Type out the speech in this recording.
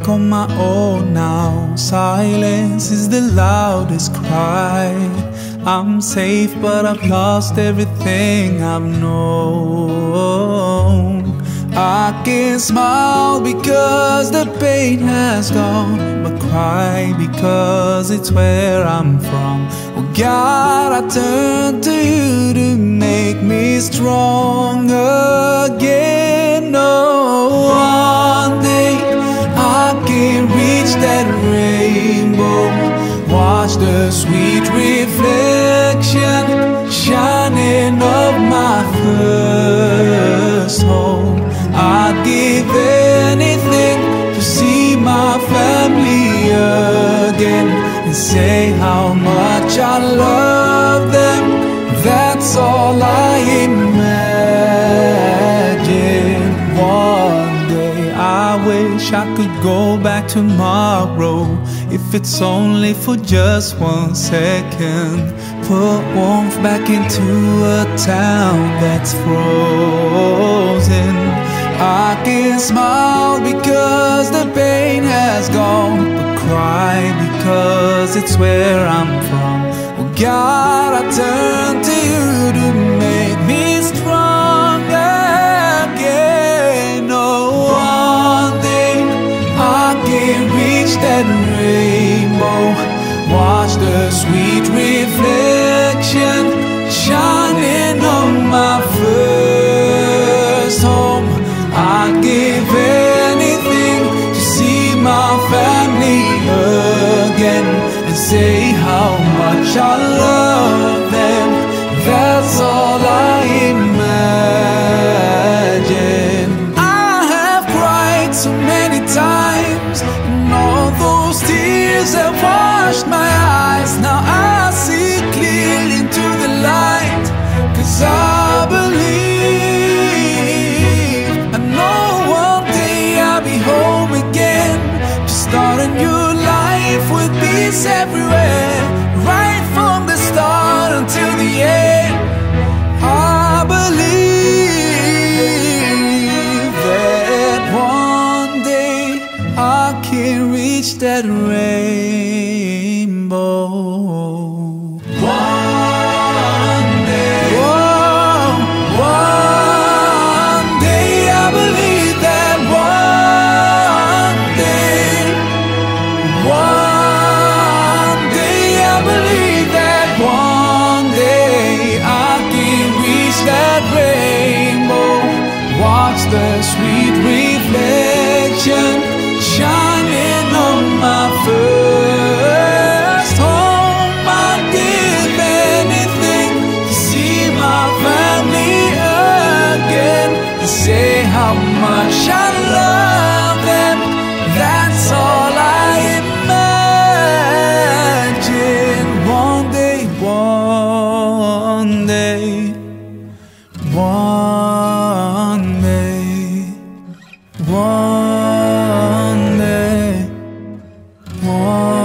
make on my own now. Silence is the loudest cry. I'm safe, but I've lost everything I've known. I can smile because the pain has gone, but cry because it's where I'm from. Oh God, I turn to you to make me strong again. Sweet reflection shining of my first home. I'd give anything to see my family again and say how much I love them. That's all I imagine. One day I wish I could go back tomorrow, if it's only for just one second. Put warmth back into a town that's frozen. I can smile because the pain has gone, but cry because it's where I'm from. Oh God, I turn reach that rainbow, watch the sweet reflection shining on my first home. I'd give anything to see my family again and say how much I love peace everywhere, right from the start until the end. I believe that one day I can reach that rainbow. the sweet reflection shining on my first home. I'd give anything to see my family again, to say how much I love them. That's all I imagine. One day, one day, one. more.